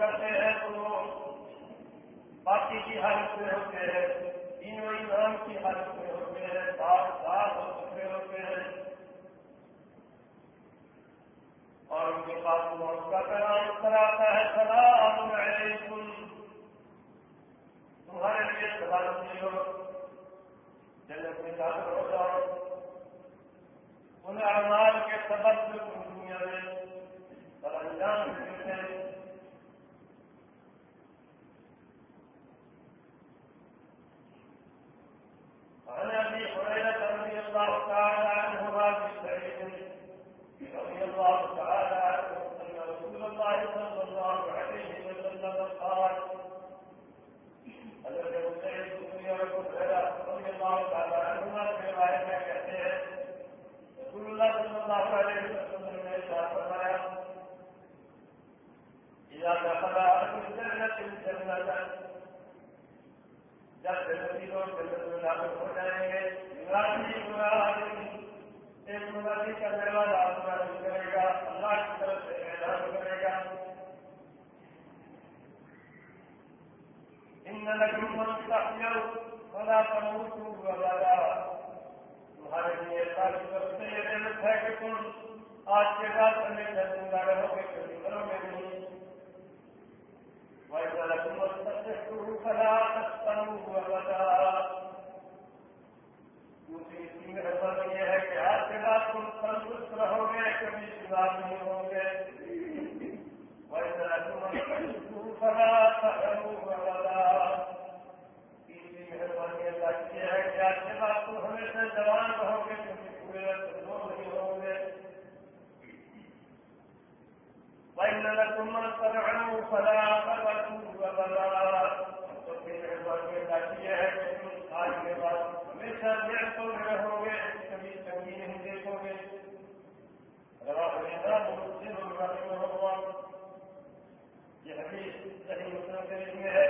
کرتے ہیں تو وہ باقی کی حالت میں ہوتے ہیں تین و ایمان کی حالت میں ہوتے ہیں صاف صاف ہو چکے ہوتے ہیں۔ اور ان کے پاس موت کا پیغام کراتا ہے، سلام علیکم۔ تمہارے لیے سلامتی ہو جنت میں داخل ہو جاؤ۔ ان اعمال کے سبب جو تم دنیا میں سر انجام دیتے ہیں عن ابي هريره رضي الله تعالى عنه هذه السعيد رضي الله تعالى عنه ان رسول الله صلى الله عليه وسلم قال حضرت سعيد بن هريره رضي میں کہتے ہیں رسول اللہ صلی اللہ علیہ وسلم نے فرمایا اذا دخل اهل الجنه الجنه جب جنتی لوگ جنت میں داخل ہو جائیں گے ایک منادی کرنے والا منادی کرے گا، اللہ کی طرف سے اعلان کرے گا۔ ان لکم من تحیو فلا تموتوا تمہارے لیے اللہ یہ ہے کہ تم آج کے بعد ہمیشہ زندہ رہو گے، کبھی مرو گے نہیں۔ وإذا لكم استفتحوا فلا دوسری اس یہ ہے کہ آج کے بعد تم تندرست رہو گے، کبھی شمار نہیں ہوں گے۔ مہربانی اللہ کی یہ ہے کہ آج کے بعد تم ہمیشہ جوان رہو گے پورے کمزور نہیں ہوں گے۔ وإن لكم آج کے بعد ہمیشہ میں رہو گے، کبھی تنگی نہیں دیکھو گے۔ یہ حدیث صحیح مسلم شریف میں ہے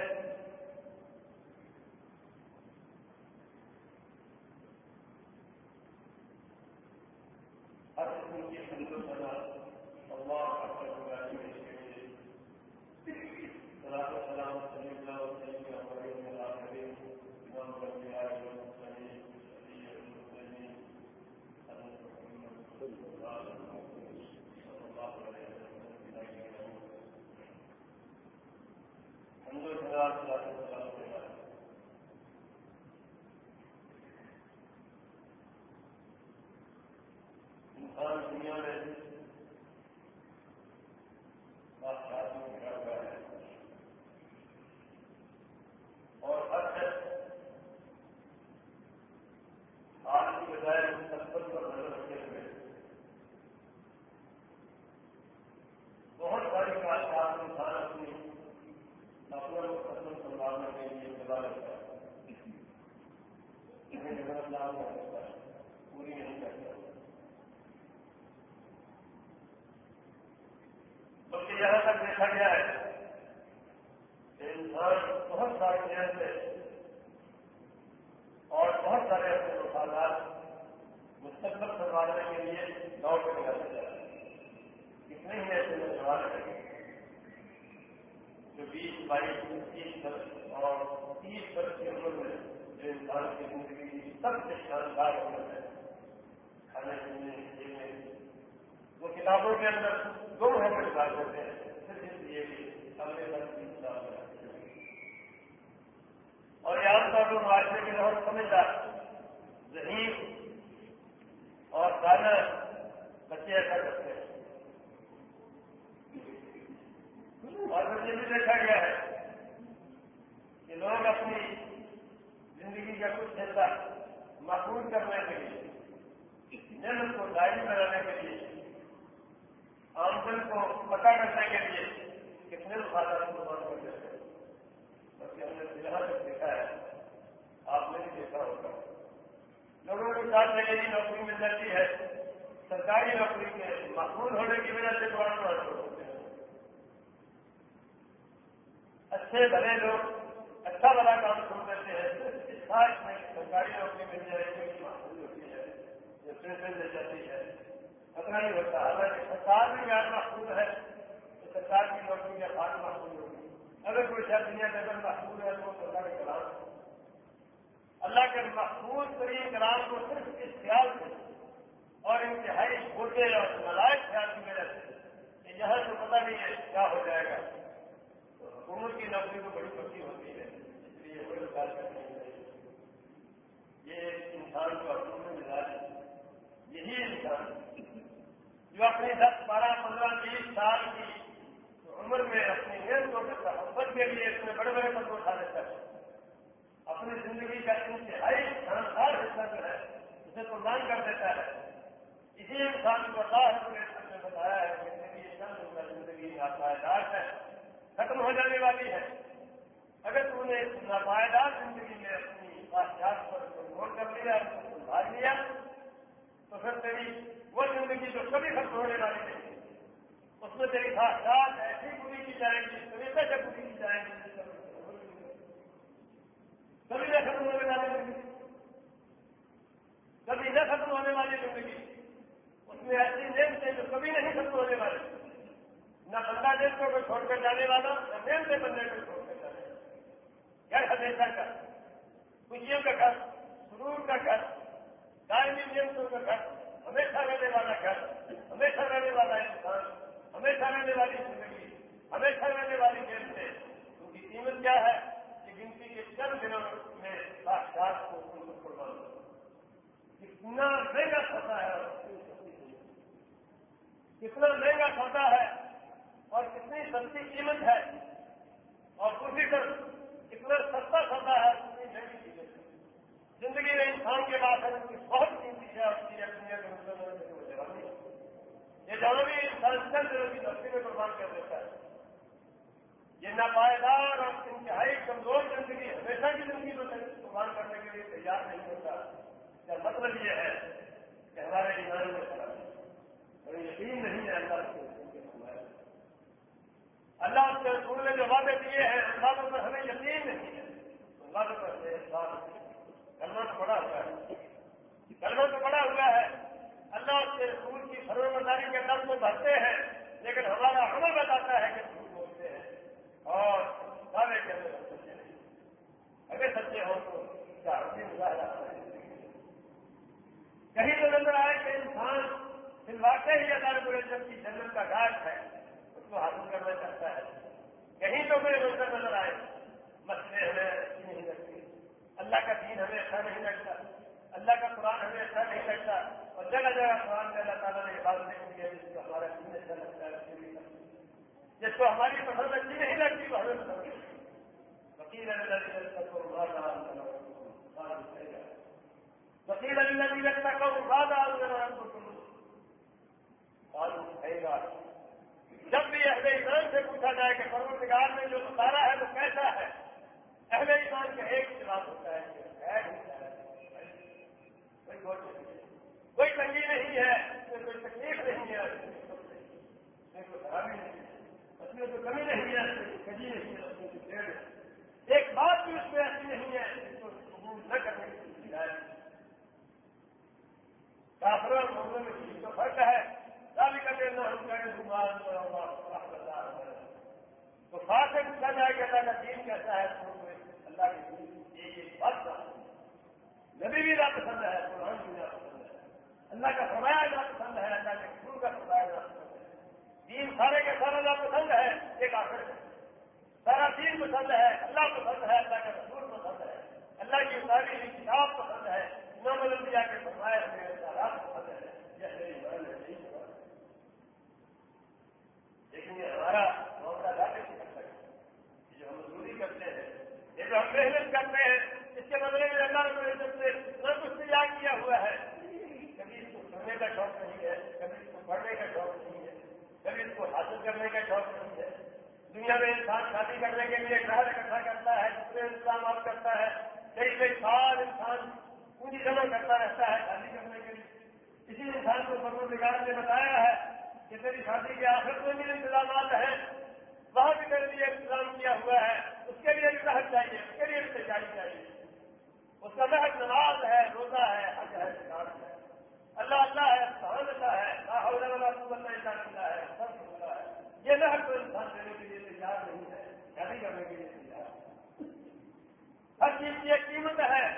ہر قسم کی حمد و ثنا الله أكبر لا شريك له صلاة والسلام على سيدنا وسيدنا الآخرين إمام الأنبياء والمرسلين سيد المرسلين محمد صلى الله عليه وسلم الحمد لله صلاة والسلام على انسان دنیا میں اور ہر شخص آج کی بجائے مستقبل پر نظر رکھتے ہوئے بہت ساری کاشات انسان اپنی اپنا مستقبل سنبھالنے کے لیے سزا رکھتا ہے انہیں نظر لاگ کر سکتا ہے پوری نہیں کرتا بلکہ دیکھا گیا ہے۔ کہ انسان بہت سارے نیم سے اور بہت سارے اپنے مفادات مستقبل سنبھالنے کے لیے دوڑ کے نکالتے جا رہے ہیں۔ کتنے ہی ایسے نوجوان ہیں۔ جو بیس، بائیس تیس برس اور تیس برس کی عمر میں جو انسان کی زندگی کی سب سے شاندار عمر ہے، کھانے پینے پینے وہ کتابوں کے اندر دو ہم نکال دیتے ہیں۔ لیے اگلے اور یاد کر لو، معاشرے کے بہت سمجھدار، ذہین اور دانا بچے ایسا کرتے ہیں۔ اور پھر یہ بھی دیکھا گیا ہے کہ لوگ اپنی زندگی کا کچھ حصہ محفوظ کرنے کے لیے، نعمت کو دائمی بنانے کے لیے، آمدن کو پتہ کرنے کے لیے کتنے مخالات قربان کر دیتے بلکہ ہم نے یہاں تک دیکھا ہے، آپ نے بھی دیکھا ہوگا۔ لوگوں کو ساتھ جگہ نوکری مل جاتی ہے۔ سرکاری نوکری کے مقبول ہونے کی وجہ سے بڑا ہوتے ہیں۔ اچھے بھلے لوگ اچھا بڑا کام چھوڑ دیتے ہیں اس خاص میں سرکاری نوکری مل جائے گی معقول ہوتی ہے، جو پینشن مل جاتی ہے۔ خطرہ نہیں ہوتا اگر سرکار بھی غیر محفوظ ہے۔ سرکار کی نوکری کا خاص محفوظ ہوگی اگر کوئی شاید دنیا کے اندر محفوظ ہے تو وہ سرکار کلام اللہ کے محفوظ ترین کلام کو صرف اس خیال سے اور انتہائی چھوٹے اور نلائق خیال کی وجہ سے کہ یہاں تو پتہ نہیں ہے کیا ہو جائے گا۔ تو حکومت کی نوکری کو بڑی پکی ہوتی ہے۔ اس لیے کوئی وکاس کرنی چاہیے یہ انسان کو اپنے مزاج یہی انسان جو اپنی دس بارہ پندرہ بیس سال کی عمر میں اپنی محنتوں کے محبت کے لیے اتنے بڑے بڑے پد اٹھا دیتا ہے۔ اپنی زندگی کا انتہائی شاندار حصہ جو ہے، اسے قربان کر دیتا ہے۔ اسی انسان کو اللہ نے بتایا ہے کہ زندگی چند کا زندگی ناپائیدار ہے، ختم ہو جانے والی ہے۔ اگر تم نے ناپائیدار زندگی میں اپنی خواہشات پر کنٹرول کر لیا، اس کو سنبھال لیا، تو پھر تیری وہ زندگی جو کبھی ختم ہونے والی نہیں۔ اس میں تیری خواہشات ایسی پوری کی جائیں گی اس طریقے سے پوری کی جائیں گی۔ کبھی نہ ختم ہونے والی زندگی، کبھی نہ ختم ہونے والی زندگی۔ اس میں ایسی نیم سے جو کبھی نہیں ختم ہونے والی۔ نہ بندہ دین کو چھوڑ کر جانے والا، نہ نیم سے بندے کو چھوڑ کر جانے والا۔ گھر ہمیشہ کا۔ خوشیوں کا گھر، سرور کا گھر، دائمی نیمتوں کا گھر۔ ہمیشہ رہنے والا گھر، ہمیشہ رہنے والا انسان۔ ہمیشہ رہنے والی زندگی، ہمیشہ رہنے والی گیم سے ان کی قیمت کیا ہے؟ گنتی کے چند دنوں میں ساکشات کو ان کو قربان کتنا مہنگا سودا ہے کتنا مہنگا سودا ہے اور کتنی سستی قیمت ہے۔ اور دوسری طرف کتنا سستا سودا ہے کتنی مہنگی قیمت ہے۔ زندگی میں انسان کے بعد ہے کی بہت قیمتی ہے اور دنیا کے مسلمان یہ جوابی انسان چند دنوں کی نوکری میں قربان کر دیتا ہے۔ یہ ناپائیدار اور انتہائی کمزور زندگی ہمیشہ کی زندگی کو قربان کرنے کے لیے تیار نہیں ہوتا۔ کا مطلب یہ ہے کہ ہمارے ایمان میں خراب ہے؟ یقین نہیں ہے اللہ سے اللہ اس کے رسول نے جو وعدے دیے ہیں، ان پر ہمیں یقین نہیں ہے۔ ان باتوں پر کلمہ تو بڑا ہوا ہے۔ کلمہ تو بڑا ہوا ہے۔ اللہ کے رسول کی سرورداری کے نظر کو بھرتے ہیں، لیکن ہمارا عمل بتاتا ہے کہ اسکول بولتے ہیں۔ اور دعوے کے اندر سچے نہیں۔ اگر سچے ہو تو کہیں تو نظر آئے کہ انسان پھر واقع ہی اللہ رب العزت کی جنت کا گاٹ ہے، اس کو حاصل کرنا چاہتا ہے۔ کہیں تو کوئی منظر نظر آئے۔ مسئلے ہمیں اچھی نہیں لگتی۔ اللہ کا دین ہمیں اچھا نہیں لگتا۔ اللہ کا قرآن ہمیں اچھا نہیں لگتا۔ اور جگہ جگہ قرآن میں اللہ تعالیٰ نے عبادت کی ہے جس کو ہمارا دین اچھا لگتا ہے جس کو ہماری پسند اچھی نہیں لگتی وہ ہمیں پسند وکیل وکیل علی لگتا کو بات گا جب بھی اہل ایمان سے پوچھا جائے کہ پروردگار نے جو اتارا ہے وہ کیسا ہے اہل ایمان کا ایک خلاف ہوتا ہے کوئی گوٹ کوئی تنگی نہیں ہے، کوئی تکلیف نہیں ہے۔ کوئی خرابی نہیں۔ ہے اس میں تو کمی نہیں ہے کبھی نہیں ہے ایک بات بھی اس میں ایسی نہیں ہے جس کو قبول نہ کرنے کی کافر اور موضوع میں کسی تو فرق ہے۔ تو خاص سے پوچھا جائے کہ اللہ کا دین کیسا ہے، تو اللہ کی ایک بات نبی بھی نہ پسند ہے، قرآن بھی نہ پسند ہے۔ اللہ کا فرمایا نہ پسند ہے، اللہ کے خون کا فرمایا نہ پسند ہے۔ دین سارے کے سارا اللہ پسند ہے ایک آخر ہے۔ سارا دین پسند ہے، اللہ پسند ہے، اللہ کا رسول پسند ہے۔ اللہ کی ساری کتاب پسند ہے۔ امام الانبیاء کے فرمائے ہوئے پسند ہے۔ یہ میری ہے نہیں لیکن یہ ہمارا معاملہ لانے کی کرتا۔ ہے جو ہم مزدوری کرتے ہیں، یہ جو ہم محنت کرتے ہیں، اس کے بدلے میں اللہ رب العزت سے نہ کچھ تیار کیا ہوا ہے۔ سننے کا شوق نہیں ہے، کبھی اس کو پڑھنے کا شوق نہیں ہے، کبھی اس کو حاصل کرنے کا شوق نہیں ہے۔ دنیا میں انسان شادی کرنے کے لیے گھر اکٹھا کرتا ہے، دوسرے انتظامات کرتا ہے کئی کئی سال انسان پونجی جمع کرتا رہتا ہے شادی کرنے کے لیے۔ اسی انسان کو سب نگار نے بتایا ہے کہ تیری شادی کے آخر میں بھی انتظامات ہیں۔ وہاں بھی میرے لیے انتظام کیا ہوا ہے۔ اس کے لیے بھی رحت چاہیے، اس کے لیے بھی تیاری چاہیے۔ اس کا محض نماز ہے، روزہ ہے، حج ہے ہے۔ اللہ اللہ ہے سہان اللہ ہے والا قوت اللہ اللہ ہے، سب اللہ ہے۔ یہ نہ ہر کوئی انسان دینے کے لیے تیار نہیں ہے شادی کرنے کے لیے تیار ہر چیز کی ایک قیمت ہے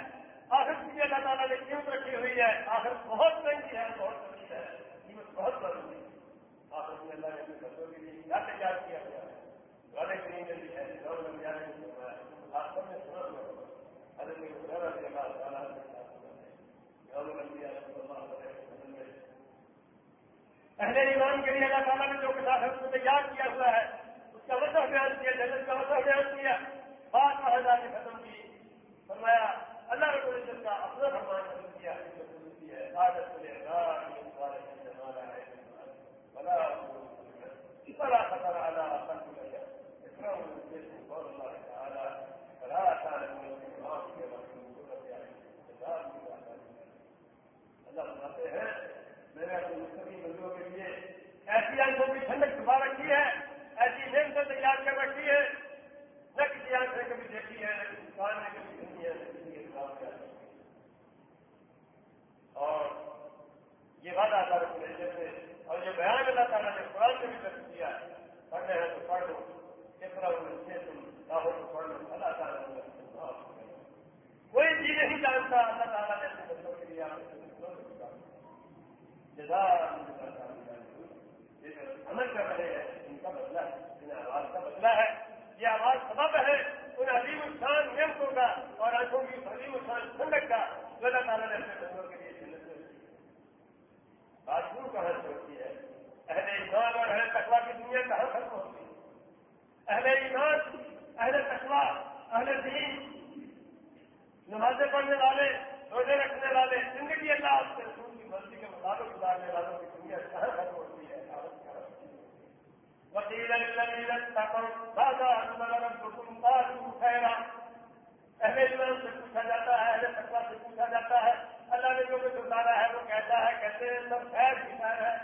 آخر کی اللہ تعالیٰ نے قیمت رکھی ہوئی ہے۔ آخر بہت مہنگی ہے، بہت مہنگی ہے، قیمت بہت مہنگی ہے۔ آخر کی اللہ نے اپنے بچوں کے لیے کیا تیار کیا گیا ہے؟ والے کی نہیں ملی ہے گور میں جانے کو سنا ہے؟ آپ سب نے سنا ہوا ہوگا حضرت اللہ تعالیٰ نے گور میں دیا اہل ایمان کے لیے اللہ تعالیٰ نے جو کتاب اس کو تیار کیا ہوا ہے، اس کا وجہ بیان کیا، جنت کا وجہ بیان کیا، بات ہزار نے ختم کی۔ فرمایا، اللہ رب العزت کا اپنا فرمان ختم کیا عادت بلا خطر اعلیٰ اللہ بتاتے ہیں میں نے اپنے مستقبل بندوں کے لیے ایسی آنکھوں کی ٹھنڈک چھپا رکھی ہے ایسی دن سے تیار کر رکھی ہے نہ کسی آنکھ نے کبھی دیکھی ہے نہ کسی کان نے کبھی سنی ہے نہ کسی کے خلاف کیا اور یہ بات آتا رکھنے جیسے اور یہ بیان اللہ تعالیٰ نے قرآن میں بھی درج کیا ہے پڑھنے ہیں تو پڑھ لو اس طرح تم چاہو تو پڑھ لو اللہ تعالیٰ کوئی چیز نہیں جانتا اللہ تعالیٰ نے اپنے بندوں کے لیے آپ عمل کر رہے ہیں ان کا بدلا ہے ان آواز کا بدلا ہے یہ آواز سبب ہے ان عظیم انسان نیمکوں کا اور آنکھوں کی عظیم انسان ٹھنڈک کا جو اللہ تعالیٰ نے اپنے بندوں کے لیے جنت میں بات کیوں کہاں سے ہوتی ہے اہل ایمان اور اہل تقوا کی دنیا کہاں ختم ہوتی ہے اہل ایمان اہل تقوا اہل دین نمازیں پڑھنے والے روزے رکھنے والے زندگی اللہ اس کے رسول کی مرضی کے مطابق گزارنے والوں کی دنیا کہاں ختم ہوتی ہے وکیل خیرا اہل ایمان سے پوچھا جاتا ہے اہل تقوا سے پوچھا جاتا ہے اللہ نے جو کچھ اتارا ہے وہ کہتا ہے کہتے ہیں سب خیر کی خیر ہے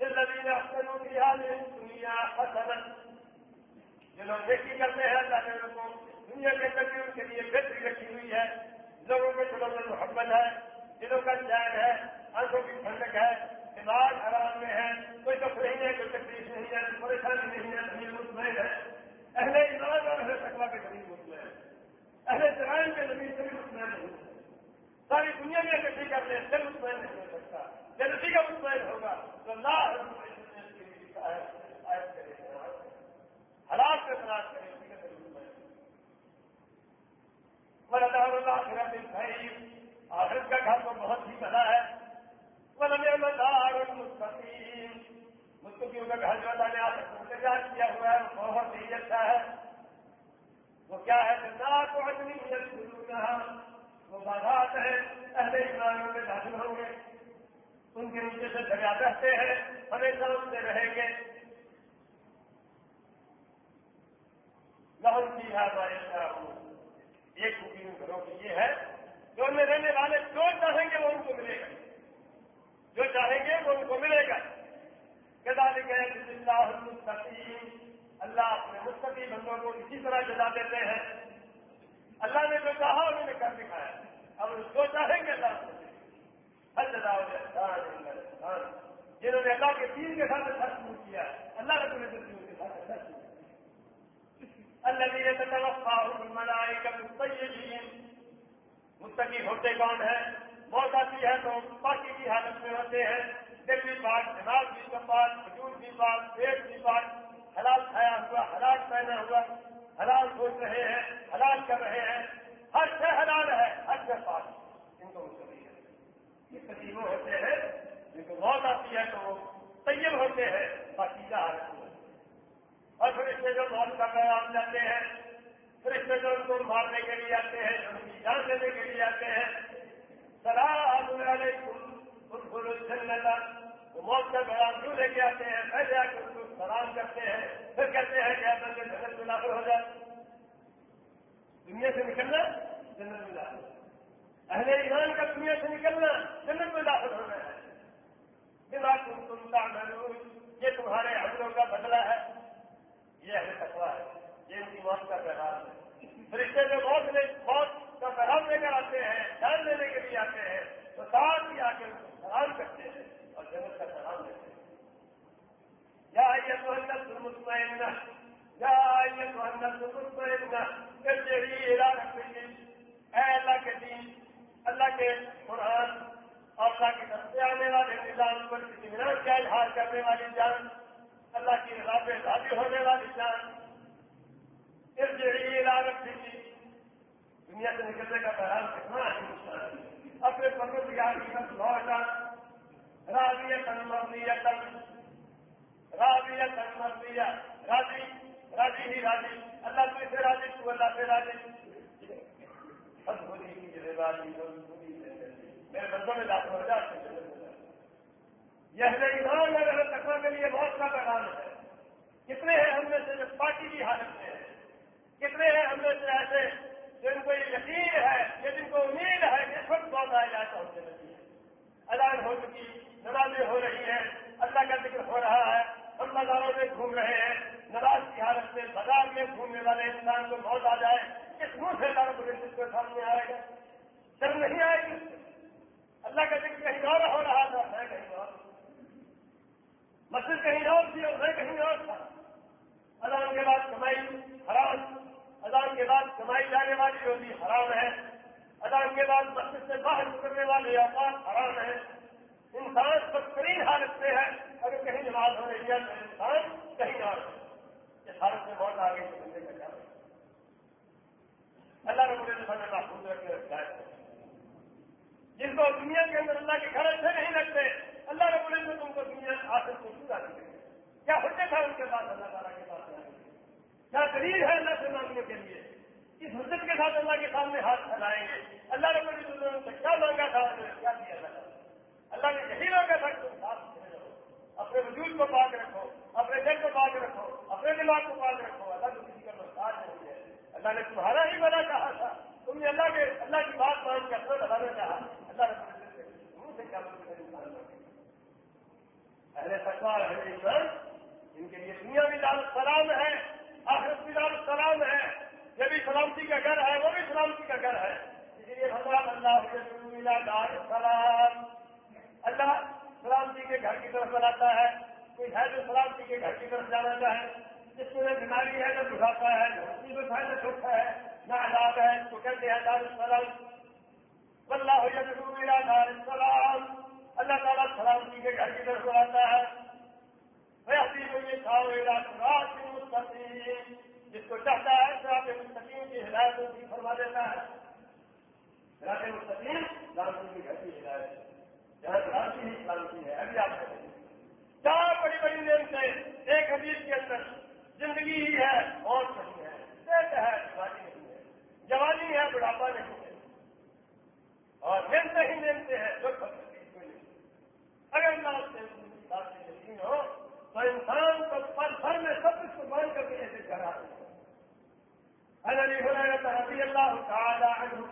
جس زمین افسروں کی حال دنیا فصل جو لوگ دیکھی کرتے ہیں اللہ نے ان کو دنیا کے اندر بھی ان کے لیے بہتری رکھی ہوئی ہے، لوگوں کے دلوں میں محبت ہے، دلوں کا چین ہے، آنکھوں کی ٹھنڈک ہے، دماغ آرام میں ہے، کوئی دکھ نہیں ہے، کوئی تکلیف نہیں ہے پریشانی نہیں ہے زمین مطمئن ہے۔ اہل ایمان اور اہل تقوا کے زمین مطمئن ہے اہل جرائم کے زمین سے بھی مطمئن نہیں ساری دنیا میں اکٹھی کر لیں، دل مطمئن نہیں ہو سکتا۔ جب اسی کا مطمئن ہوگا تو اللہ حالات سے تلاش کرے اسی کا اللہ بھائی آخرت کا گھر تو بہت ہی بڑا ہے۔ مستقیم مستقیوں کا گھر جو اللہ نے آخر انتظار کیا ہوا ہے بہت ہی اچھا ہے۔ وہ کیا ہے؟ جنات کو اتنی وہ بازات ہیں، اہل ایمانوں میں داخل ہوں گے۔ ان کے نیچے سے دریا رہتے ہیں، ہمیشہ ان سے رہیں گے۔ لاہور کی ہے ہمارے ایک خوبی گھروں کی یہ ہے۔ جو میں رہنے والے جو چاہیں گے وہ ان کو ملے گا۔ جو چاہیں گے وہ ان کو ملے گا۔ گئے اللہ مستقیم اللہ اپنے مستقی بندوں کو اسی طرح جدا دیتے ہیں۔ اللہ نے جو چاہا انہوں نے کر دکھایا۔ اب جو چاہیں گے اللہ ہر جدا جنہوں نے اللہ کے دین کے ساتھ اچھا سلوک کیا اللہ نے تمہیں دین کے ساتھ اچھا سلوک اللہ نے یہ ملائے کا مستقیم مستقی ہوتے کون ہے موت آتی ہے تو باقی کی حالت میں ہوتے ہیں۔ دل بھی بات دماغ بھی بات کھجور بھی بات پیٹ بھی بات حلال کھایا ہوا، حلال پہنا ہوا، حلال سوچ رہے ہیں، حلال کر رہے ہیں۔ ہر سے حلال ہے، ہر سے پاس ان کو مطلب مستقی ہے۔ یہ قدیموں ہوتے ہیں۔ جن کو موت آتی ہے تو وہ طیب ہوتے ہیں۔ باقی کا حالت میں؟ اور پھر اس جو موت کا پیغام جاتے ہیں فرشتے جو ان کو مارنے کے لیے آتے ہیں ان کی جان دینے کے لیے آتے ہیں، سلام علیکم جنت موت کا بیان کیوں لے کے آتے ہیں؟ پہلے آ کے اس کو سلام کرتے ہیں، پھر کہتے ہیں کہ اگر جنت میں داخل ہو جائے دنیا سے نکلنا، جنت میں داخل۔ اہل ایمان کا دنیا سے نکلنا، جنت میں داخل ہونا ہے۔ دماغ تم تم تعملون، یہ تمہارے عملوں کا بدلہ ہے۔ یہ اہل تقوا ہے، یہ ان کی موت کا پیغام ہے۔ فرشتے میں موت لے، موت کا پیغام لے کر آتے ہیں جان لینے کے لیے آتے ہیں، تو ساتھ ہی آ کے سلام کرتے ہیں اور جنت کا پیغام دیتے ہیں۔ یا یہ تو اندر مطمئن یا یہ تو اندر مطمئن اے اللہ کے دین، اللہ کے قرآن اور اللہ کی طرف سے آنے والے نظام پر کسی اطمینان کا اظہار کرنے والی جان رضا پہ راضی ہونے والی جان اس جڑی علاقت تھی، دنیا سے نکلنے کا پیغام کتنا ہے۔ اپنے پروتگار کی طرف لوٹا راضی تن تن راضی تن راضی راضی ہی راضی۔ اللہ تو اسے راضی، تو اللہ سے راضی۔ بس بولی کی راضی میرے بندوں میں داخل ہو جاتے یہ ایمان اگر تقوا کے لیے بہت کا پیغام ہے۔ کتنے ہیں ہم میں سے جو پارٹی کی حالت میں ہیں کتنے ہیں ہم میں سے ایسے جن کو یہ یقین ہے، یا جن کو امید ہے کہ اس وقت بہت آیا جائے تو نہیں ہے اعلان ہو چکی، نمازیں ہو رہی ہیں، اللہ کا ذکر ہو رہا ہے، ہم بازاروں میں گھوم رہے ہیں، نماز کی حالت میں، بازار میں گھومنے والے انسان کو بہت آ جائے اس منہ سے دار پولیس کے سامنے آئے گا؟ شرم نہیں آئے گی اللہ کا ذکر کہیں اور ہو رہا تھا، میں کہیں اور۔ مسجد کہیں اور تھی اور میں کہیں اور تھا۔ اذان کے بعد کمائی حرام، اذان کے بعد کمائی جانے والی روزی حرام ہے، اذان کے بعد مسجد سے باہر نکلنے والے اوقات حرام ہے انسان بدترین حالت میں ہے، اگر کہیں نماز ہو رہی ہے تو انسان کہیں اور ہے اس حالت میں بہت آگے بندے کا کیا اللہ رب العزت محفوظ رکھ کے رکھا ہے جن کو دنیا کے اندر اللہ کے گھر اچھے نہیں لگتے، اللہ رب العزت ان کو دنیا آخر کو پورا کرے۔ کیا حجت ہے ان کے پاس اللہ کیا دلیل ہے اللہ سے مانگنے کے لیے۔ اس حجت کے ساتھ اللہ کے سامنے ہاتھ پھیلائیں گے۔ اللہ رب العزت نے کیا مانگا تھا؟ کیا دیا اللہ اللہ نے یہی مانگا تھا کہ تم ساتھ اپنے وجود کو پاک رکھو، اپنے دل کو پاک رکھو، اپنے دماغ کو پاک رکھو۔ اللہ کو کسی کا محتاج نہیں ہے۔ اللہ نے تمہارا ہی بنا کہا تھا۔ تم نے اللہ کے اللہ کی بات مان کے اپنا بتانا چاہا۔ اللہ رب سے کیا اہل سکوار اہل ایمان، ان کے لیے دنیا بھی دار السلام ہے۔ آخرت بھی دار السلام ہے، یہ بھی سلامتی کا گھر ہے، وہ بھی سلامتی کا گھر ہے۔ اسی لیے بھگوان اللہ دار السلام اللہ سلامتی کے گھر کی طرف بناتا ہے، کوئی ہے جو سلامتی کے گھر کی طرف جانا چاہے جس کو بیماری ہے جو بڑھاتا ہے جو مصیبت ہے جو چھوٹا ہے، نہ عذاب ہے، تو کہتے ہیں دار السلام۔ اللہ یدعو الى دار السلام اللہ تعالیٰ سلامتی کے گھر کی طرف بلاتا ہے۔ مستقیم جس کو چاہتا ہے سراب مستقیم کی ہدایت کو بھی فرما دیتا ہے۔ سراب مستقیم سلامتی کی گھر کی ہدایت ہے۔ جہاں لالچی ہی سلامتی ہے۔ ابھی آپ کہیں چار بڑی بڑی نیم سے ایک حدیث کے اندر، زندگی ہی ہے اور نہیں ہے صحت ہے جوانی نہیں ہے جوانی ہے بڑھاپا نہیں ہے اور نمتے ہی نمتے ہیں جو اگر نہ اس سے بات سے یقین ہو تو انسان کو پل بھر میں سب کچھ قربان کر کے ایسے کرا الذي هريرة رضي الله تعالى عنه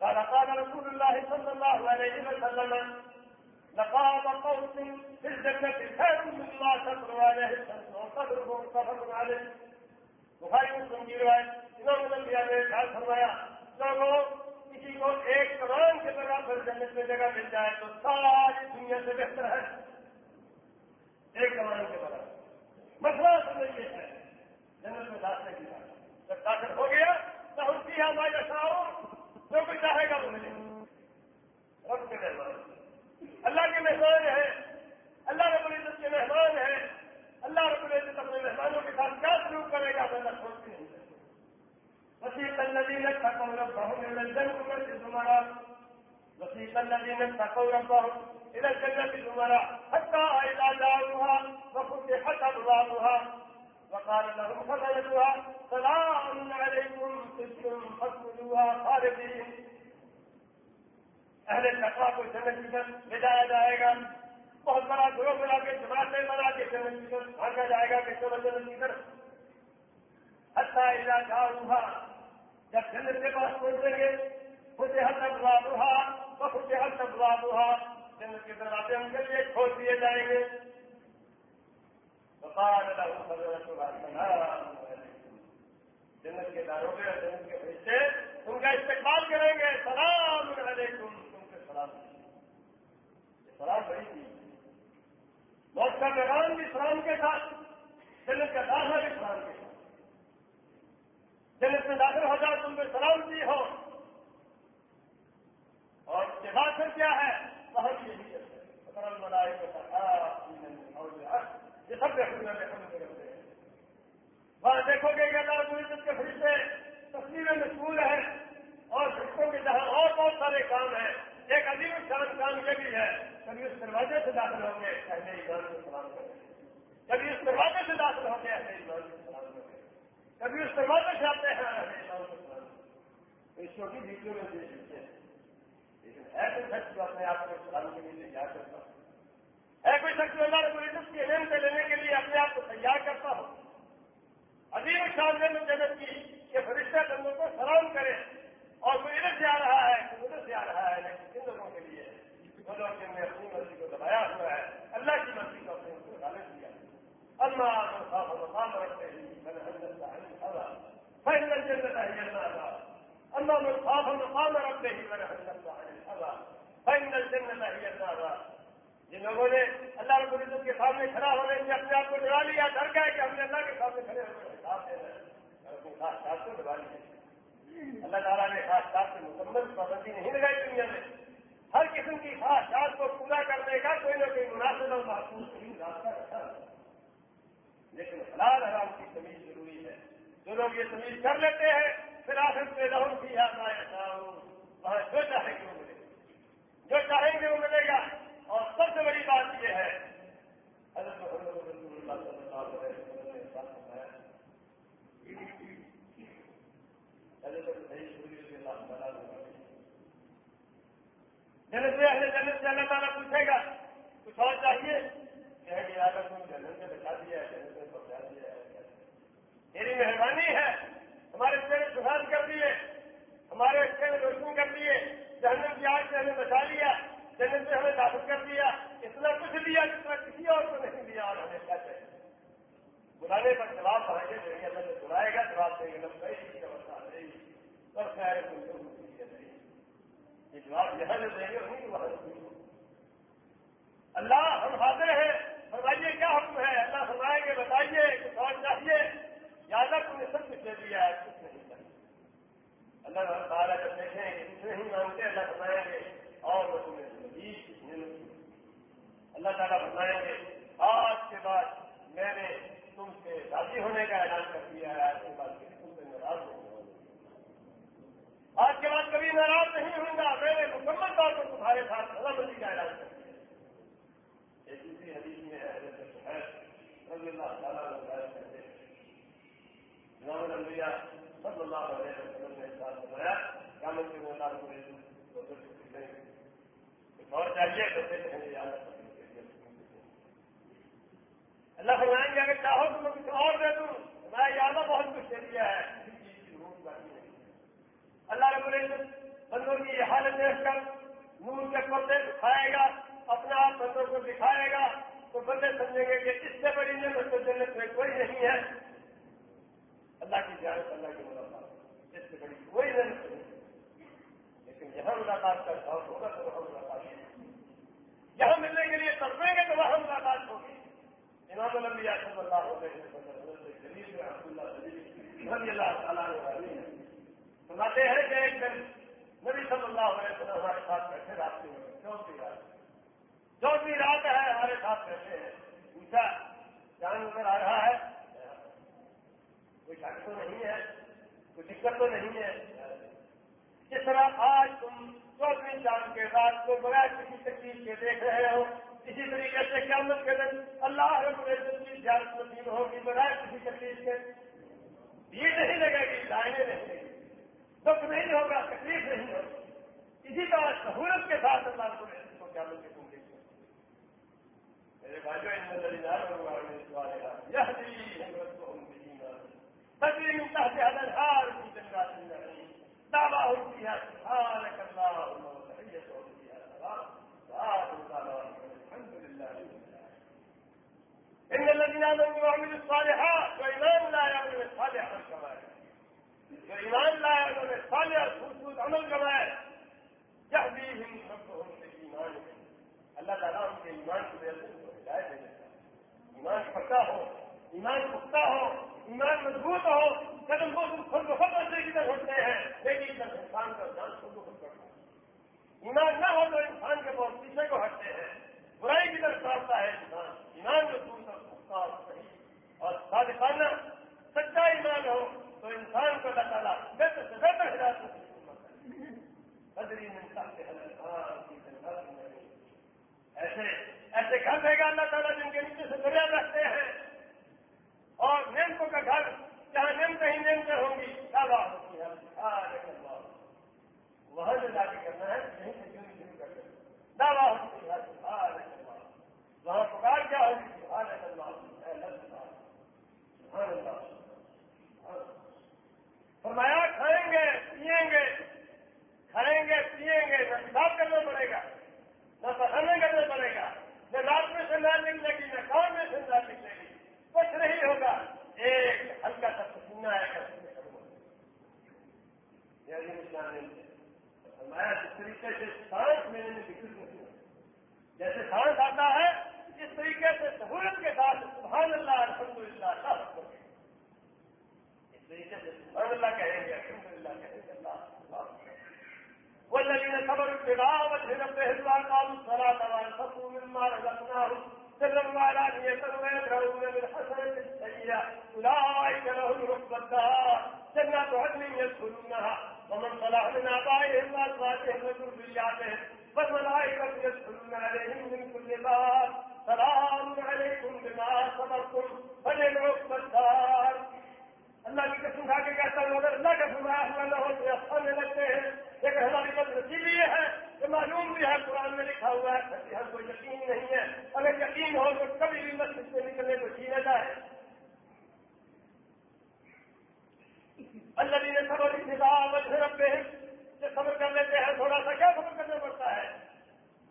قال قال رسول الله صلى الله عليه وسلم لقاب قوس في الجنة خير مما تطر عليه الشمس وقدره متفق عليه. بخاری مسلم کی روایت امام الانبیاء نے خیال فرمایا لوگوں کسی کو ایک کمان کے برابر جنت میں جگہ مل جائے تو ساری دنیا سے بہتر ہے۔ ایک کمان کے برابر مسئلہ سمجھ یہ ہے، جنت میں داخلے کی بات جب داخل ہو گیا، تو ہم کی ہمارا شاہ جو کچھ چاہے گا وہ ملے گا۔ رب کے مہمان اللہ کے مہمان ہیں۔ اللہ رب العزت کے مہمان ہیں۔ اللہ رب العزت اپنے مہمانوں کے ساتھ کیا سلوک کرے گا اللہ سوچتے نہیں وسیق الذين اتقوا ربهم الى الجنه زمرا وسيق الذين اتقوا ربهم الى الجنه زمرا حتى اذا جاءوها وفتحت ابوابها وقال لهم خزنتها سلام عليكم تسلم فاسجدوها خالدين اہل تقوا کو جنت کی لے جایا جائے گا۔ بہت بڑا گروہ بنا کے جماعتیں بنا کے جنت کی بھاگا جائے گا، کہ چلو جنت کی اچھا علاقہ روحا جب جنت کے پاس پہنچیں گے خود حد ابواب روحا تو خود حد ابواب روحا جنت کے دروازے ان کے لیے کھول دیے جائیں گے۔ وقال له حضرت جنت کے داروں کے، جنت کے فرشتے ان کا استقبال کریں گے، سلام علیکم۔ تم سلام سلام بڑی تھی موت کا پیغام بھی سلام کے ساتھ جنت کا داخلہ بھی سلام کے ساتھ۔ جنت میں داخل ہو جاؤ تم پہ سلام ہو۔ اور اس کے بعد پھر کیا ہے۔ بہت یہی ہے ملائے یہ سب دیکھنے میں وہاں دیکھو گے کہ اللہ رب العزت کے فرشتے تصویریں مشغول ہیں اور فرشتوں کے جہاں اور بہت سارے کام ہیں۔ ایک عظیم شان کام یہ بھی ہے کبھی اس دروازے سے داخل ہوں گے، اہل ایمان کو سلام کریں کبھی اس دروازے سے داخل ہوں گے، اہل ایمان کو سلام کریں کبھی اس دروازے سے آتے ہیں، اہل ایمان کو سلام کریں اس چھوٹی ویڈیو میں دیکھ لیتے ہیں لیکن ایسے شخص جو اپنے آپ کو سلام کے لیے تیار کرتا ہوں ہے کوئی شخص اللہ رب العزت کی علم سے لینے کے لیے اپنے آپ کو تیار کرتا ہوں عظیم شان میں جنت کی کہ فرشتہ بندوں کو سلام کرے اور کوئی ادھر سے آ رہا ہے کوئی ادھر سے آ رہا ہے لیکن ان لوگوں کے لیے وہ لوگ جن نے اپنی مرضی کو دبایا ہوا ہے اللہ کی مرضی کو اپنے کو غالب دیا اللہ مقام رکھتے ہی میں نے فإن الجنة هي النار أما من خاف مقام ربه عن الهوى فإن الجنة هي جن لوگوں نے اللہ رب العزت کے سامنے کھڑا ہونے سے اپنے آپ کو ڈرا لیا، ڈر گئے کہ ہم نے اللہ کے سامنے کھڑے ہوئے حساب دینا ہے اپنی خاص کو ڈرا لیا اللہ تعالیٰ نے خاص بات سے مکمل پابندی نہیں لگائی دنیا میں۔ ہر قسم کی خاص بات کو پورا کرنے کا کوئی نہ کوئی مناسب اور محفوظ راستہ رکھا۔ لیکن حلال حرام کی تمیز ضروری ہے۔ جو لوگ یہ تمیز کر لیتے ہیں، پھر آخر پہ رہوں کی یاد آئے وہاں جو چاہیں گے وہ ملے جو چاہیں گے وہ ملے گا۔ اور سب سے بڑی بات یہ ہے، حضرت رسول اللہ صلی اللہ علیہ وسلم جنت سے اہل جنت سے اللہ تعالیٰ پوچھے گا، کچھ اور چاہیے؟ کہ اگر تم جنت سے بچا دیا ہے جنت سے پہنچا دیا ہے میری مہربانی ہے، ہمارے پیڑ سدھار کر دیے، ہمارے پیڑ روشنی کر دیے، جہنم کی آگ سے ہمیں بچا لیا، جنت سے ہمیں داخل کر دیا، اتنا کچھ دیا جتنا کسی اور کو نہیں دیا اور ہمیں کیا چاہیے؟ بلانے پر جواب آئیں گے ذریعے اللہ سے بلائے گا، جواب دیں گے اور خیر یہ جواب یہاں جو دیں گے وہیں وہاں اللہ ہم حاضر ہیں، فرمائیے کیا حکم ہے؟ اللہ فرمائیں گے بتائیے کچھ اور چاہیے؟ یا اللہ تم نے سب کچھ دے دیا ہے، کچھ نہیں چاہیے اللہ تعالیٰ جب دیکھیں کہ کچھ نہیں مانگتے اللہ فرمائیں گے، اور وہ تمہیں اللہ تعالیٰ بتائیں گے، آج کے بعد میں نے تم سے راضی ہونے کا اعلان کر دیا ہے، آج کے بعد کبھی تم سے ناراض نہیں آج کے بعد کبھی ناراض نہیں ہوں گا، میں نے مکمل طور پر تمہارے ساتھ رضا بندی کا اعلان کر دیا۔ ایک دوسری حدیث میں رضی اللہ تعالیٰ کرتے الانبیاء صلی اللہ علیہ وسلم نے ساتھ بتایا کیا مجھے وہ اللہ کو اور چاہیے تو اللہ فرمائیں گے اگر چاہو تو میں کچھ اور دے دوں۔ میں یادہ بہت کچھ دے دیا ہے اللہ رب العزت بندوں کی یہ حالت دیکھ کر نور کے پردے دکھائے گا اپنا آپ بندوں کو دکھائے گا۔ تو بندے سمجھیں گے کہ اس سے بڑی نعمت تو جنت میں کوئی نہیں ہے۔ اللہ کی زیارت اللہ کی ملاقات۔ اس سے بڑی کوئی نعمت نہیں۔ لیکن یہاں ملاقات کا شوق ہوگا تو وہاں ملاقات یہاں ملنے کے لیے ترسیں گے تو وہاں ملاقات ہوگی۔ امام الانبیاء صلی اللہ علیہ وسلم رضی اللہ تعالیٰ سناتے ہیں کہ ایک دن نبی صلی اللہ علیہ وسلم ہمارے ساتھ بیٹھے رات میں چوتھی رات۔ چوتھی رات ہے، ہمارے ساتھ بیٹھے ہیں۔ پوچھا، جان نظر آ رہا ہے کوئی شک تو نہیں ہے، کوئی دقت تو نہیں ہے۔ جس طرح آج تم چوتھویں چاند کے بعد کو بغیر کسی تکلیف کے دیکھ رہے ہو، اسی طریقے سے قیامت کے دن اللہ رب العزت کی زیادت نصیب ہوگی، بغیر کسی تکلیف کے۔ یہ نہیں لگے گی دائنے نہیں لگے گی۔ دکھ نہیں ہوگا، تکلیف نہیں ہوگی۔ اسی طرح سہولت کے ساتھ اللہ کو کو کیا کے تم دیکھو۔ میرے بھائیو یہ تدري من تحتها الانهار في جنات النعيم. دعواهم فيها سبحانك اللهم وتحيتهم فيها سلام واخر دعواهم الحمد لله ان الذين امنوا وعملوا الصالحات وايمان لا يعملون الصالح والكمال وايمان لا يعملون الصالح خصوص عمل كمال يهديهم ربهم بايمانهم اللہ تعالیٰ ان کے ایمان کی وجہ ہدایت دے دیتا ہے ایمان پکا ہو ایمان پختہ ہو ایمان مضبوط ہو قدم کو تم خود بخود رستے کی طرف اٹھتے ہیں، لیکن جب انسان کا جان خود بخود کرتا ہے۔ ایمان نہ ہو تو انسان کے بہت پیچھے کو ہٹتے ہیں۔ برائی کی طرف پڑتا ہے انسان۔ ایمان مضبوط اور پختہ اور صحیح اور صادقانہ سچا ایمان ہو تو انسان کو اللہ تعالیٰ بہتر سے بہتر ہدایت بدری ملتا ایسے ایسے گھر دے گا اللہ تعالیٰ جن کے نیچے سے دریا رکھتے ہیں۔ اور نعمتوں کا گھر جہاں نعمتیں ہی نعمتیں ہوں گی کیا بات ہوتی ہے۔ وہاں جو جا کے کرنا ہے، یہیں سے کیوں شروع کر دیں ہوتی ہے وہاں پکار کیا ہوگی فرمایا، کھائیں گے، پیئیں گے۔ کھائیں گے، پیئیں گے۔ نہ صاف کرنا پڑے گا، نہ پہانے کرنا پڑے گا۔ نہ رات میں سے نکلے گی، نہ کام میں سے نکلے گی کچھ نہیں ہوگا۔ ایک ہلکا سا پسینہ آئے گا جس طریقے سے سانس میرے میں بکر نہیں جیسے سانس آتا ہے، اس طریقے سے سہولت کے ساتھ سبحان اللہ الحمد للہ اللہ اس طریقے سے سبحان اللہ کہیں گے الحمد للہ کہیں گے اللہ۔ والذين صبروا ابتغاء وجه ربهم وأقاموا الصلاة وأنفقوا مما رزقناهم سلم علانية ويدرؤون بالحسنة السيئة أولئك لهم ركب الدار. جنات عدن يدخلونها. ومن صلح من آبائهم وأزواجهم وذرياتهم. والملائكة يدخلون عليهم من كل باب. سلام عليكم بما صبرتم. الدار اللہ کی قسم کھا کے کہتا ہوں اگر اللہ کا فرمایا ہوا نہ ہو تو آنے لگتے ہیں۔ لیکن ہماری بد نصیبی یہ ہے کہ معلوم بھی ہے، قرآن میں لکھا ہوا ہے ہم کوئی یقین نہیں ہے۔ اگر یقین ہو تو کبھی بھی مسجد سے نکلنے کو جی نہ جائے۔ اللہ نے خبر اتنا رکھتے ہیں جو صبر کر لیتے ہیں، تھوڑا سا کیا صبر کرنا پڑتا ہے؟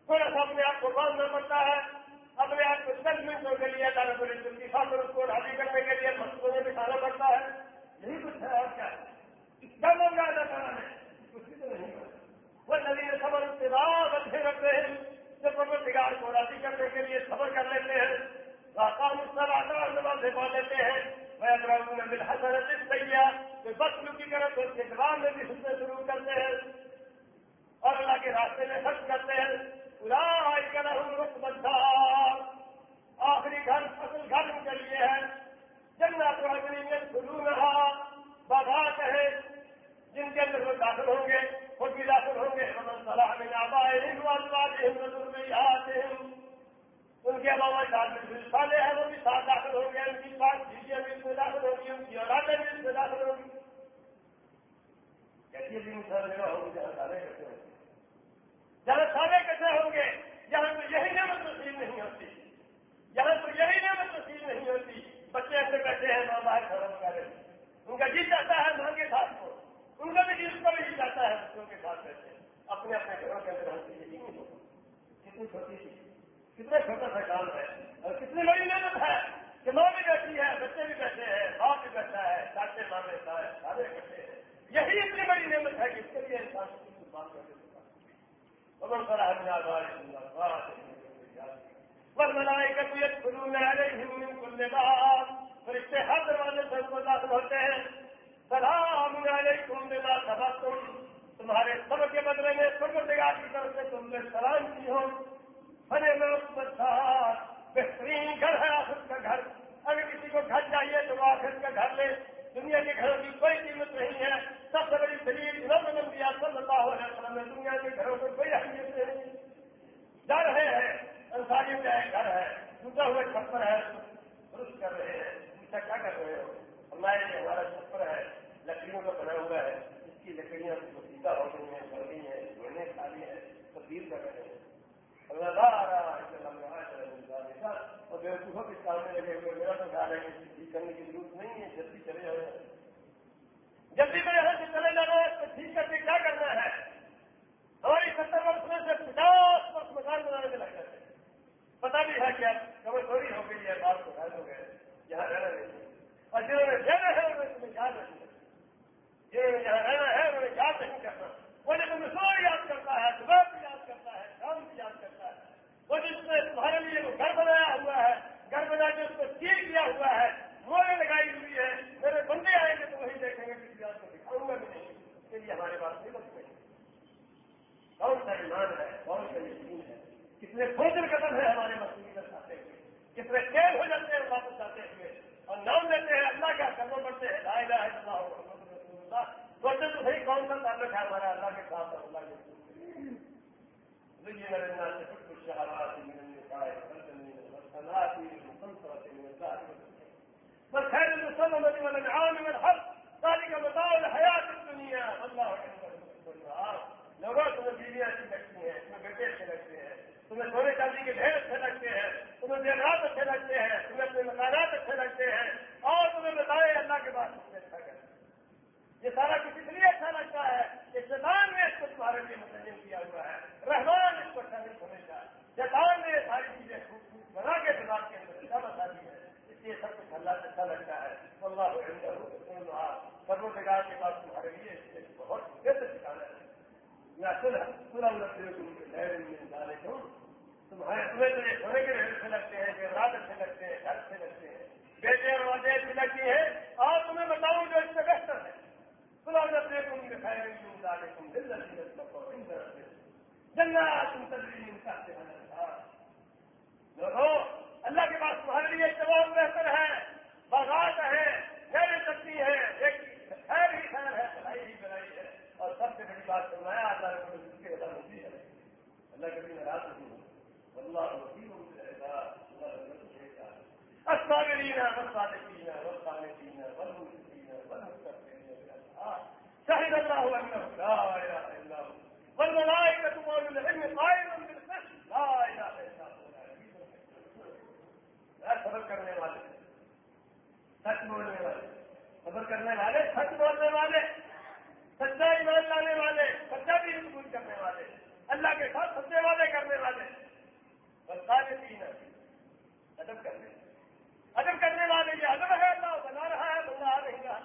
تھوڑا سا اپنے آپ کو باندھنا پڑتا ہے۔ اپنے آپ کو دس منٹوں کے لیے اللہ رب العزت کی اس کو راضی کرنے کے لیے مسجدوں میں بٹھانا پڑتا ہے۔ یہی کچھ ہے اور کیا کیا مانگا اللہ تعالیٰ نے کچھ بھی تو نہیں وہ نبی نے خبر اس اچھے رکھتے ہیں۔ جب پروردگار کو راضی کرنے کے لیے صبر کر لیتے ہیں۔ راکام اس طرح آسان زبان سے بول لیتے ہیں میں ابراہیم نے دل حسن سیا کہ بس کی کرت اس کے جواب میں بھی حصے شروع کرتے ہیں۔ اور اللہ کے راستے میں خرچ کرتے ہیں۔ آخری گھر فصل گھر کے لیے ہے۔ جنگا پرانی میں سلو رہا باغات ہے جن کے اندر وہ داخل ہوں گے، خود بھی داخل ہوں گے۔ ہم صلاح میں آبا ہے ان کے علاوہ ساتھ سالے ہیں، وہ بھی ساتھ داخل ہوں گے۔ ان کی ساتھ چیزیں بھی اس میں داخل ہوگی ان کی اولادیں بھی اس میں داخل ہوگی کیسی بھی مثال ہوگی جہاں سارے کیسے ہوں گے جہاں سارے کیسے ہوں گے جہاں تو یہی نعمت نصیب نہیں ہوتی جہاں تو یہی نعمت نصیب نہیں ہوتی بچے ایسے بیٹھے ہیں ماں باہر کھڑا کر رہے ان کا جی چاہتا ہے ماں کے ساتھ کو ان کا بھی جس کو بھی جی چاہتا ہے بچوں کے ساتھ بیٹھے اپنے اپنے گھروں کے اندر ہم چیزیں نہیں ہوتا کتنی چھوٹی سی کتنا چھوٹا سا کام ہے اور کتنی بڑی نعمت ہے کہ ماں بھی بیٹھی ہے، بچے بھی بیٹھے ہیں، باپ بھی بیٹھا ہے چاچے ماں بیٹھا ہے، سارے بیٹھے ہیں۔ یہی اتنی بڑی نعمت ہے کہ اس کے لیے انسان کی بات کر کے ومن صلح من فرشتے ہر دروازے سے کو داخل ہوتے ہیں۔ سلام علیکم بما صبرتم تمہارے صبر کے بدلے میں پروردگار کی طرف سے تم نے سلام کی ہو۔ بنے میں اس بہترین گھر ہے آخر کا گھر۔ اگر کسی کو گھر چاہیے تو وہ آخر کا گھر لے۔ دنیا کے گھروں کی کوئی قیمت نہیں ہے۔ سب سے بڑی دلیل نظم دیا صلی اللہ علیہ وسلم نے دنیا کے گھروں کو کوئی اہمیت نہیں جا رہے ہیں انسانی کا گھر ہے۔ ٹوٹا ہوا چھپر ہے۔ درست کر رہے ہیں۔ پوچھا کیا کر رہے ہو؟ ہمارے ہمارا چھپر ہے۔ لکڑیوں کا بنا ہوا ہے۔ اس کی لکڑیاں زندہ ہوتے ہیں مر ہے گھوڑنے خالی ہے تبدیل کر رہے ہیں۔ اور بیوقوفوں کے سامنے لگے ہوئے میرا تو خیال ہے ٹھیک کرنے کی ضرورت نہیں ہے، جلدی چلے جاؤ۔ جلدی میں یہاں سے چلے جانا ہے تو ٹھیک کر کے کیا کرنا ہے؟ ہماری ستر وقت میں سے پچاس وقت مکان بنانے میں لگ جاتے پتا بھی ہے کیا کمر تھوڑی ہو گئی ہے بات کو ہو گئے یہاں جڑ رہے ہیں اور جنہوں نے جانا ہے انہوں نے تمہیں یاد رکھنا جنہوں یہاں رہنا ہے انہیں یاد نہیں کرنا وہ جب تمہیں یاد کرتا ہے صبح بھی یاد کرتا ہے، شام بھی یاد کرتا ہے۔ وہ جس نے تمہارے لیے وہ گھر بنایا ہوا ہے، گھر بنا کے اس کو ٹھیک کیا ہوا ہے موڑے لگائی ہوئی ہے، میرے بندے آئیں گے تو وہی دیکھیں گے، کسی بات کو دکھاؤں گا بھی نہیں۔ اس کے لیے ہمارے پاس نہیں لگتے کون سا ایمان ہے، کون سا یقین ہے؟ کتنے فوجل قدم ہے ہمارے مسئلے کا چاہتے ہوئے کتنے کیل ہو جاتے ہیں واپس جاتے ہوئے۔ اور نام لیتے ہیں، اللہ کا کرنا پڑتے ہیں، لا الہ الا اللہ۔ سوچے تو صحیح کون سا تعلق ہے ہمارا اللہ کے ساتھ اور اللہ کے زين للناس من النساء والبنين ذلك متاع الحياة الدنيا لوگوں تمہیں بیویاں اچھی لگتی ہیں تمہیں بیٹے اچھے لگتے ہیں تمہیں سونے چاندی کے ڈھیر اچھے لگتے ہیں تمہیں دیہات اچھے لگتے ہیں تمہیں اپنے مکانات اچھے لگتے ہیں اور تمہیں بتائے اللہ کے بعد تمہیں اچھا کریں یہ سارا کچھ اس لیے اچھا لگتا ہے کہ شیطان نے اس کو تمہارے لیے متعین کیا ہوا ہے رحمان اس کو اچھا نہیں ہونے کا شیطان نے ساری چیزیں بنا کے دماغ کے اندر اچھا بتا دی ہے اس لیے سب کچھ اللہ سے اچھا لگتا ہے اللہ سرو جگہ کے چاہیے تمہارے لیے بہت بہتر ٹھکانا ہے یا سلح پورا ڈالے کیوں تمہارے تمہیں تو یہ سونے کے اچھے لگتے ہیں کہ رات اچھے لگتے ہیں گھر اچھے لگتے ہیں بیٹے اور واضح اچھی لگتی ہے اور تمہیں بتاؤں جو اس سے بہتر ہے اللہ کے پاس تمہارے لیے جواب بہتر ہے باغات ہے خیر سکتی ہے ایک خیر ہی خیر ہے بھلائی ہی بھلائی ہے اور سب سے بڑی بات سنایا اللہ کو جس کے اللہ ہوتی ہے اللہ کبھی ناراض نہیں ہو اللہ وسیع رہے گا الصابرين والصادقين والقانتين والمنفقين والمستغفرين شهد الله انه لا اله الا هو والملائكة قول العلم قائما بالقسط لا اله الا هو صبر کرنے والے سچ بولنے والے۔ صبر کرنے والے، سچ بولنے والے۔ سچا ایمان لانے والے، سچا بھی قبول کرنے والے۔ اللہ کے ساتھ سچے والے کرنے والے۔ بلکہ تین ادب کرنے۔ ادب کرنے والے یہ ادب ہے، اللہ بنا رہا ہے، بنا نہیں رہا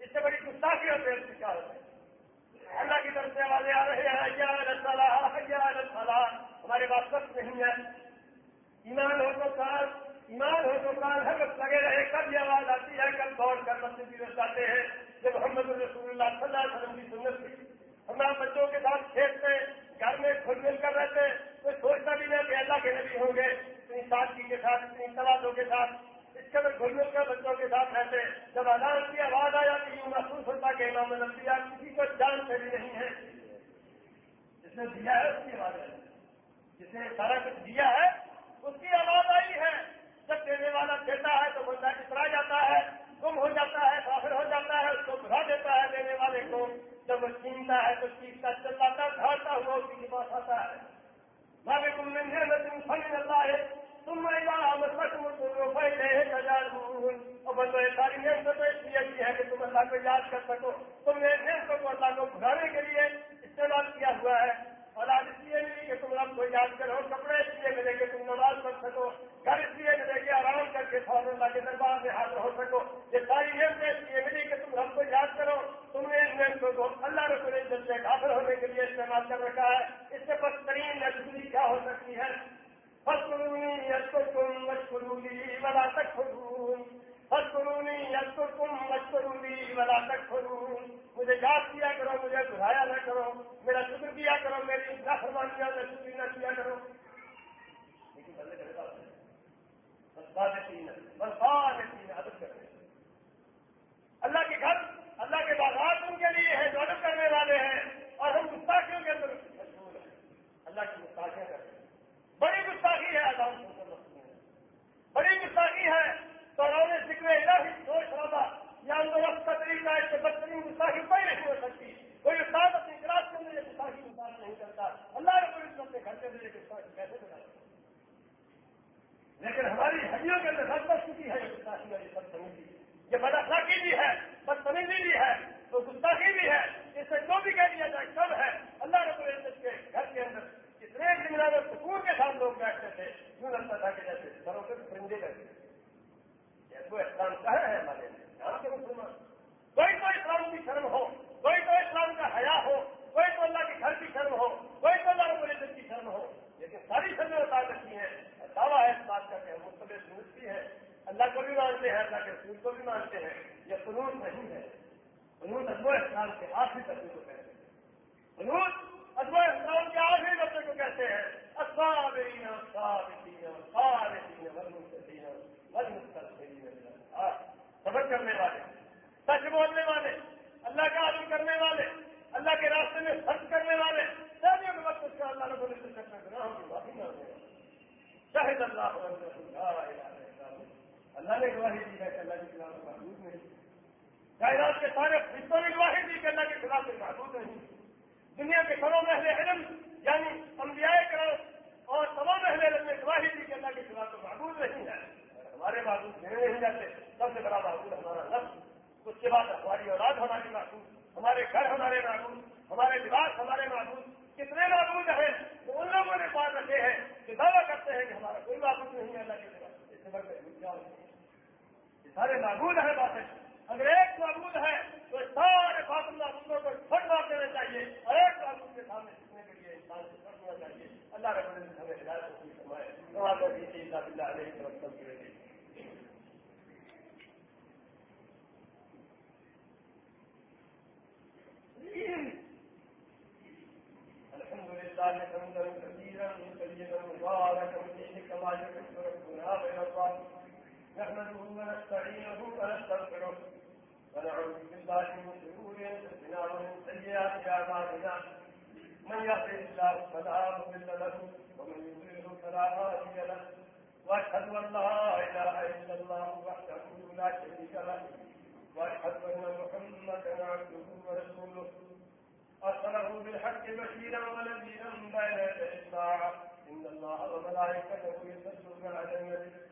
اس سے بڑی گستاخی اور بے شکار ہے۔ اللہ کی طرف سے آوازیں آ رہے ہیں ہمارے پاس وقت نہیں ہے۔ ایمان ہو تو کار۔ ایمان ہو تو کار ہر لگے رہے، کب یہ آواز آتی ہے؟ کب دوڑ کر مسجد کی جاتے ہیں؟ جب محمد رسول اللہ صلی اللہ علیہ وسلم کی سنت تھی، ہمارے بچوں کے ساتھ کھیلتے گھر میں کھل مل کر رہتے کوئی سوچتا بھی نہیں کہ اللہ کے نبی ہوں گے۔ اتنی سادگی کے ساتھ، اتنی سوالوں کے ساتھ، اس کے گھل مل کر بچوں کے ساتھ رہتے۔ جب اذان کی آواز آیا تو یوں محسوس ہوتا کہ امام نبیا کسی کو جانتے بھی نہیں ہے جس نے دیا ہے، اس کی آواز ہے جس نے سارا کچھ دیا ہے، اس کی آواز آئی ہے۔ جب دینے والا دیتا ہے تو بندہ اترا جاتا ہے، گم ہو جاتا ہے، کافر ہو جاتا ہے، اس کو بھرا دیتا ہے دینے والے کو۔ جب وہ چینتا ہے تو چیختا چلاتا دھاڑتا ہوا اسی کے پاس آتا ہے۔ بھائی تم نے محنت فن اللہ ہے تم اور بندہ ساری نعمتیں اس لیے کی ہے کہ تم اللہ کو یاد کر سکو۔ تم نے نعمتوں کو اللہ کو بھرانے کے لیے استعمال کیا ہوا ہے۔ اور آج اس لیے ملی کہ تم رب کو یاد کرو، کپڑے اس لیے کہ تم نماز پڑھ سکو، گھر اس لیے ملے کہ آرام کر کے فوراً اللہ کے دربار میں حاضر ہو سکو۔ یہ ساری نعمتیں اس لیے ملی کہ تم رب کو یاد کرو، تم نے ان نعمتوں کو اللہ رب العزت سے حاضر ہونے کے لیے استعمال کر رکھا ہے، اس سے بدترین نجبری کیا ہو سکتی ہے؟ یسکرکم مشکرولی ولا تکفرون۔ یسکرکم مشکرولی ولا تکفرون۔ مجھے یاد کیا کرو، مجھے بھلایا نہ کرو، میرا شکر کیا کرو، میری نافرمانیاں نہ شکری نہ کیا کرو لیکن بندے کرے گا بس تین عدد کرنے اللہ کے گھر، اللہ کے باغات ان کے لیے ہیں جو عدد کرنے والے ہیں، اور ہم گستاخیوں کے اندر مشہور ہیں۔ اللہ کی گستاخیاں کرتے ہیں۔ بڑی گستاخی ہے آزاد بڑی گستاخی ہے تو انہوں نے ذکر الہی سوچ رہا یا اندر وقت کا طریقہ اس سے بدترین گستاخی کوئی نہیں ہو سکتی۔ کوئی استاد اپنی کلاس کے اندر یہ گستاخی گستاخ نہیں کرتا۔ اللہ نے کوئی سب گھر کے اندر یہ گستاخی کیسے بنا لیکن ہماری ہڈیوں کے اندر سب بس چکی ہے، یہ گستاخی یہ سب سمجھی یہ بداخلاقی بھی ہے بدتمیزی بھی ہے، تو گستاخی بھی ہے۔ اس سے جو بھی کہہ دیا جائے، سب ہے۔ اللہ رب العزت کے گھر کے اندر اتنے زمینار سکون کے ساتھ لوگ بیٹھتے تھے، یوں لگتا تھا کہ جیسے گھروں کے پرندے بیٹھتے تھے۔ کوئی احسان کا ہے ہمارے یہاں کے مسلمان۔ کوئی تو اسلام کی شرم ہو۔ نحمده ونستعينه ونستغفره. ونعوذ بالله من شرور انفسنا ومن سيئات اعمالنا من يهده الله فلا مضل له ومن يضلله فلا هادي له. واشهد ان لا اله الا الله وحده لا شريك له. واشهد ان محمدا عبده ورسوله. ارسله بالحق بشيرا ونذيرا بين يدي الساعه ان الله وملائكته يصلون على النبي.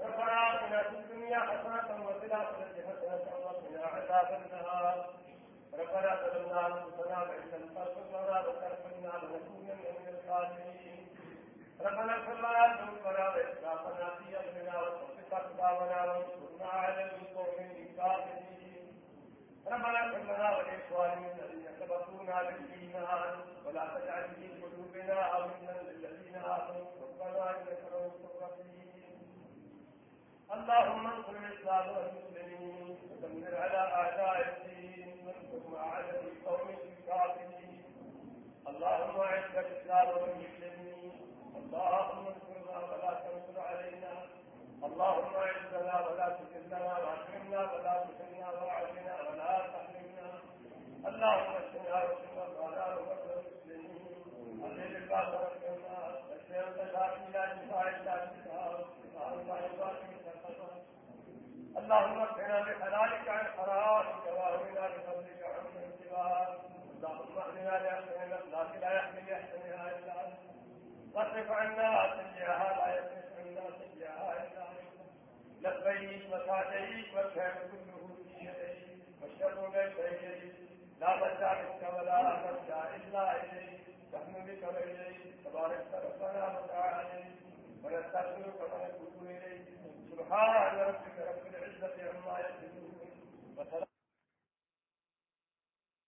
ربنا اتنا في الدنيا حسنه وفي الاخره حسنه وقنا عذاب النار ربنا ظلمنا لم تغفر لنا لنكونن من الخاسرين ربنا اغفر لنا ذنوبنا واسرافنا في امرنا وثبت اقدامنا وانصرنا على القوم الكافرين ربنا اغفر لنا ولاخواننا الذين سبقونا بالايمان ولا تجعل في قلوبنا غلا للذين امنوا ربنا انك رؤوف رحيم اللهم انصر الاسلام والمسلمين، ودمر على اعداء الدين وانصرنا على القوم الكافرين. اللهم اعز الاسلام والمسلمين. اللهم انصرنا ولا تنصر علينا. اللهم اعزنا ولا تذلنا واكرمنا ولا تهنا واعزنا ولا تحرمنا. اللهم اشفنا واشف مرضانا ومرضى المسلمين. اذل الباس والكرمات اشفنا البشر الى شفاء الله اللهم اكفنا بحلالك عن حرامك واغننا بفضلك عن من سواك اللهم اهدنا لاحسن الاخلاق لا يحمل يحسنها الا انت واصرف عنا سيئها، لا يصرف عنا سيئها الا انت لبيك وسعديك والخير كله في يديك. والشر ليس اليك لا ملجا منك ولا ملجا الا اليك نحن بك واليك تبارك ربنا وتعالى. ويستغفر فمن يتوب اليه سبحان ربك رب العزه عما يصفون